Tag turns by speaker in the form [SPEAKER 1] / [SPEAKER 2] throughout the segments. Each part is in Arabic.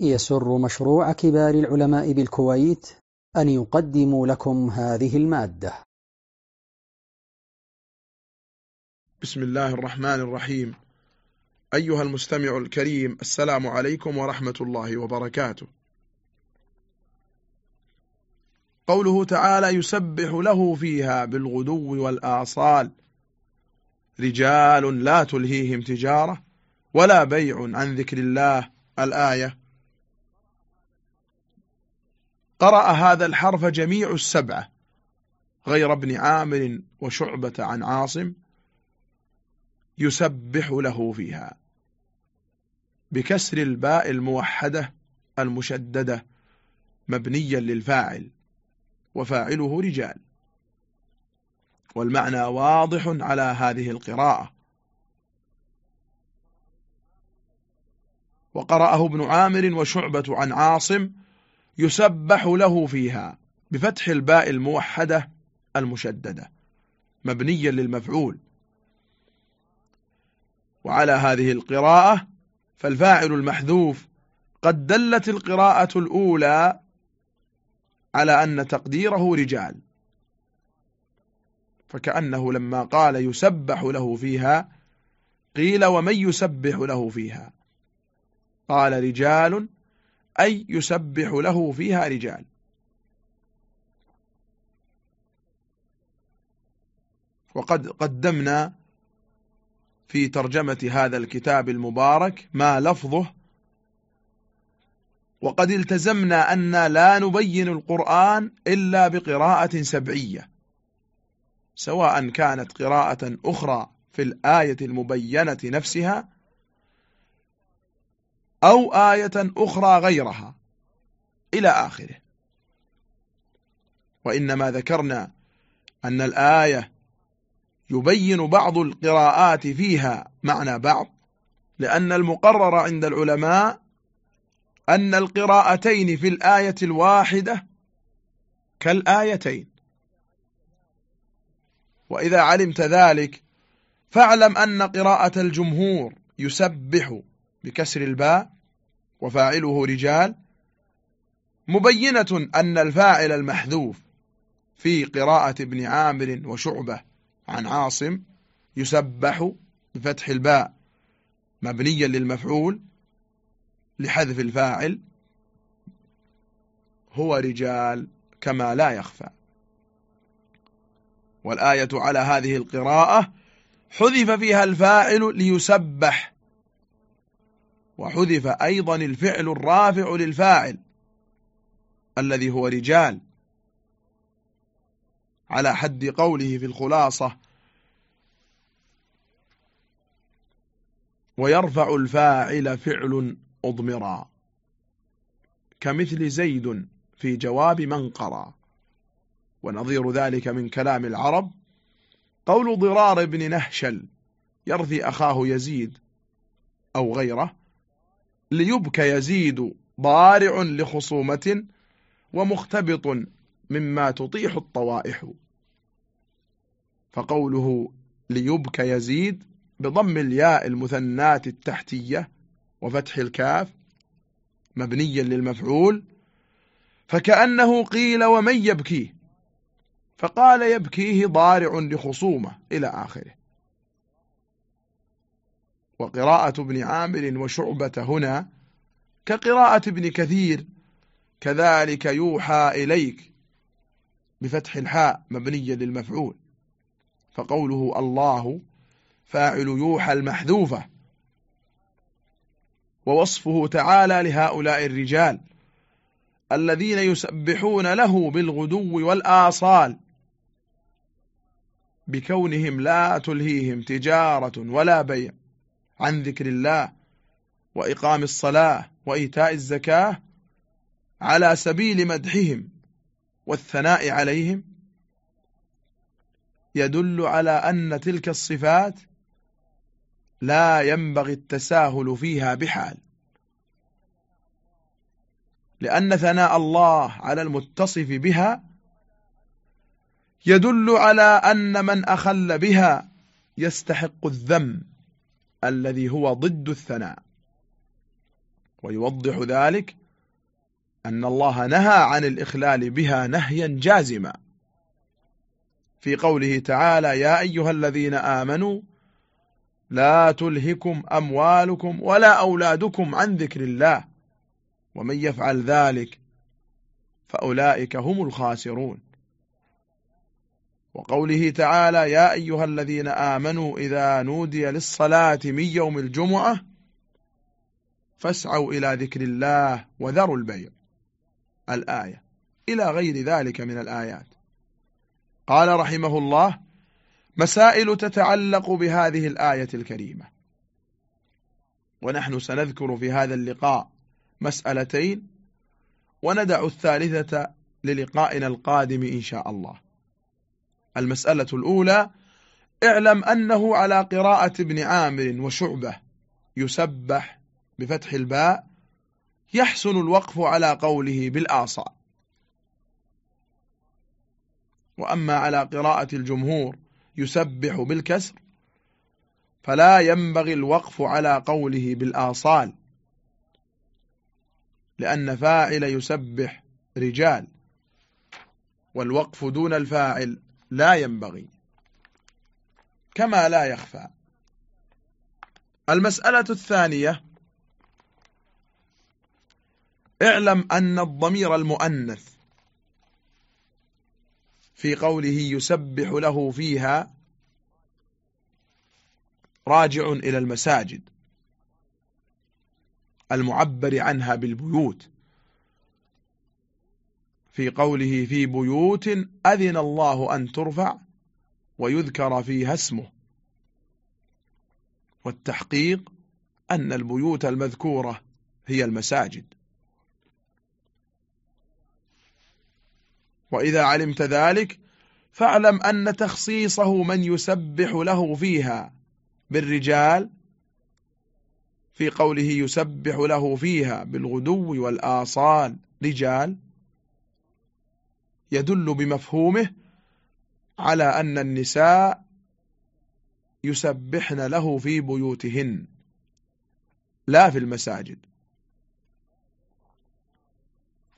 [SPEAKER 1] يسر مشروع كبار العلماء بالكويت أن يقدم لكم هذه المادة.
[SPEAKER 2] بسم الله الرحمن الرحيم. أيها المستمع الكريم السلام عليكم ورحمة الله وبركاته. قوله تعالى يسبح له فيها بالغدو والآصال. رجال لا تلهيهم تجارة ولا بيع عن ذكر الله. الآية قرأ هذا الحرف جميع السبعة غير ابن عامر وشعبة عن عاصم يسبح له فيها. بكسر الباء الموحدة المشددة مبنيا للفاعل وفاعله رجال. والمعنى واضح على هذه القراءة. وقرأه ابن عامر وشعبة عن عاصم يسبح له فيها بفتح الباء الموحدة المشددة مبنيا للمفعول. وعلى هذه القراءة فالفاعل المحذوف قد دلت القراءة الأولى على أن تقديره رجال. فكأنه لما قال يسبح له فيها قيل ومن يسبح له فيها؟ قال رجال أي يسبح له فيها رجال. وقد قدمنا في ترجمة هذا الكتاب المبارك ما لفظه. وقد التزمنا أن لا نبين القرآن إلا بقراءة سبعية سواء كانت قراءة أخرى في الآية المبينة نفسها أو آية أخرى غيرها إلى آخره. وإنما ذكرنا أن الآية يبين بعض القراءات فيها معنى بعض لأن المقرر عند العلماء أن القراءتين في الآية الواحدة كالآيتين. وإذا علمت ذلك فاعلم أن قراءة الجمهور يسبح بكسر الباء وفاعله رجال مبينة أن الفاعل المحذوف في قراءة ابن عامر وشعبة عن عاصم يسبح بفتح الباء مبنيا للمفعول لحذف الفاعل هو رجال كما لا يخفى. والآية على هذه القراءة حذف فيها الفاعل ليسبح وحذف أيضا الفعل الرافع للفاعل الذي هو رجال. على حد قوله في الخلاصة ويرفع الفاعل فعل أضمرا كمثل زيد في جواب من قرى ونظير ذلك من كلام العرب. قول ضرار بن نهشل يرثي أخاه يزيد أو غيره ليبكى يزيد ضارع لخصومة ومختبط مما تطيح الطوائح. فقوله ليبكى يزيد بضم الياء المثنات التحتية وفتح الكاف مبنيا للمفعول فكأنه قيل ومن يبكيه فقال يبكيه ضارع لخصومة إلى آخره. وقراءة ابن عامر وشعبة هنا كقراءة ابن كثير كذلك يوحى إليك بفتح الحاء مبنيا للمفعول فقوله الله فاعل يوحى المحذوفة ووصفه تعالى لهؤلاء الرجال الذين يسبحون له بالغدو والآصال بكونهم لا تلهيهم تجارة ولا بيع. عن ذكر الله وإقام الصلاة وإيتاء الزكاة على سبيل مدحهم والثناء عليهم يدل على أن تلك الصفات لا ينبغي التساهل فيها بحال لأن ثناء الله على المتصف بها يدل على أن من أخل بها يستحق الذم. الذي هو ضد الثناء. ويوضح ذلك أن الله نهى عن الإخلال بها نهيا جازما. في قوله تعالى يا أيها الذين آمنوا لا تلهكم أموالكم ولا أولادكم عن ذكر الله ومن يفعل ذلك فأولئك هم الخاسرون. وقوله تعالى يا أيها الذين آمنوا إذا نودي للصلاة من يوم الجمعة فاسعوا إلى ذكر الله وذروا البيع. الآية. إلى غير ذلك من الآيات. قال رحمه الله مسائل تتعلق بهذه الآية الكريمة. ونحن سنذكر في هذا اللقاء مسألتين وندع الثالثة للقائنا القادم إن شاء الله. المسألة الأولى اعلم أنه على قراءة ابن عامر وشعبة يسبح بفتح الباء يحسن الوقف على قوله بالآصال وأما على قراءة الجمهور يسبح بالكسر فلا ينبغي الوقف على قوله بالآصال لأن فاعل يسبح رجال والوقف دون الفاعل لا ينبغي كما لا يخفى. المسألة الثانية اعلم أن الضمير المؤنث في قوله يسبح له فيها راجع إلى المساجد المعبر عنها بالبيوت. في قوله في بيوت أذن الله أن ترفع ويذكر فيها اسمه. والتحقيق أن البيوت المذكورة هي المساجد. وإذا علمت ذلك فاعلم أن تخصيصه من يسبح له فيها بالرجال في قوله يسبح له فيها بالغدو والآصال رجال. يدل بمفهومه على أن النساء يسبحن له في بيوتهن لا في المساجد.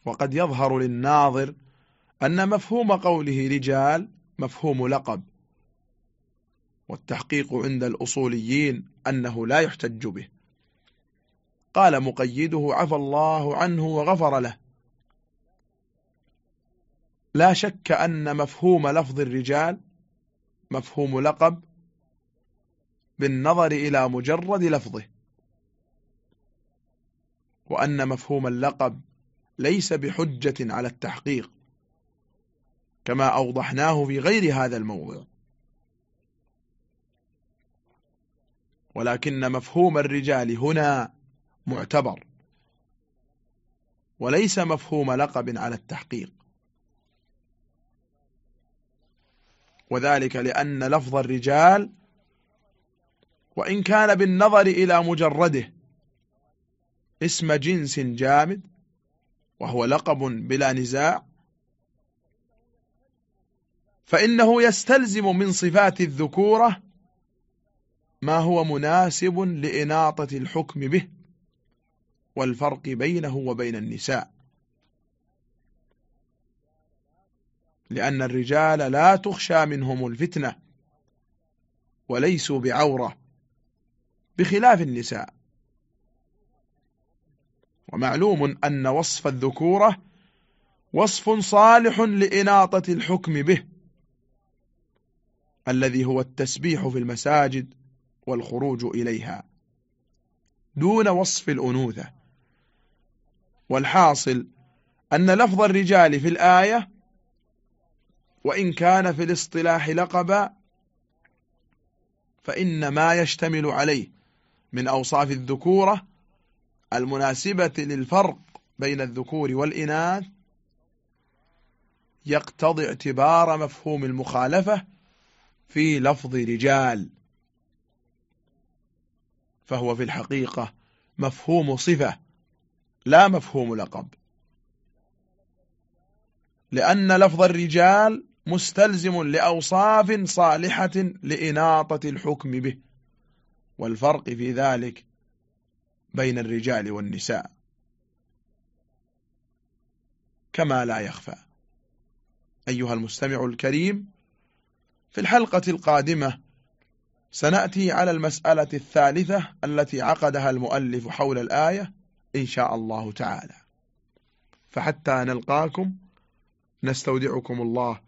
[SPEAKER 2] وقد يظهر للناظر أن مفهوم قوله رجال مفهوم لقب والتحقيق عند الأصوليين أنه لا يحتج به. قال مقيده عفى الله عنه وغفر له لا شك أن مفهوم لفظ الرجال مفهوم لقب بالنظر إلى مجرد لفظه. وأن مفهوم اللقب ليس بحجة على التحقيق كما أوضحناه في غير هذا الموضع. ولكن مفهوم الرجال هنا معتبر وليس مفهوم لقب على التحقيق. وذلك لأن لفظ الرجال وإن كان بالنظر إلى مجرده اسم جنس جامد وهو لقب بلا نزاع فإنه يستلزم من صفات الذكورة ما هو مناسب لإناطة الحكم به والفرق بينه وبين النساء. لأن الرجال لا تخشى منهم الفتنة وليسوا بعورة بخلاف النساء. ومعلوم أن وصف الذكورة وصف صالح لإناطة الحكم به الذي هو التسبيح في المساجد والخروج إليها دون وصف الأنوثة. والحاصل أن لفظ الرجال في الآية وإن كان في الاصطلاح لقبا فإن ما يشتمل عليه من أوصاف الذكورة المناسبة للفرق بين الذكور والإناث يقتضي اعتبار مفهوم المخالفة في لفظ رجال. فهو في الحقيقة مفهوم صفة لا مفهوم لقب. لأن لفظ الرجال مستلزم لأوصاف صالحة لإناطة الحكم به. والفرق في ذلك بين الرجال والنساء. كما لا يخفى. أيها المستمع الكريم في الحلقة القادمة سنأتي على المسألة الثالثة التي عقدها المؤلف حول الآية إن شاء الله تعالى. فحتى نلقاكم نستودعكم الله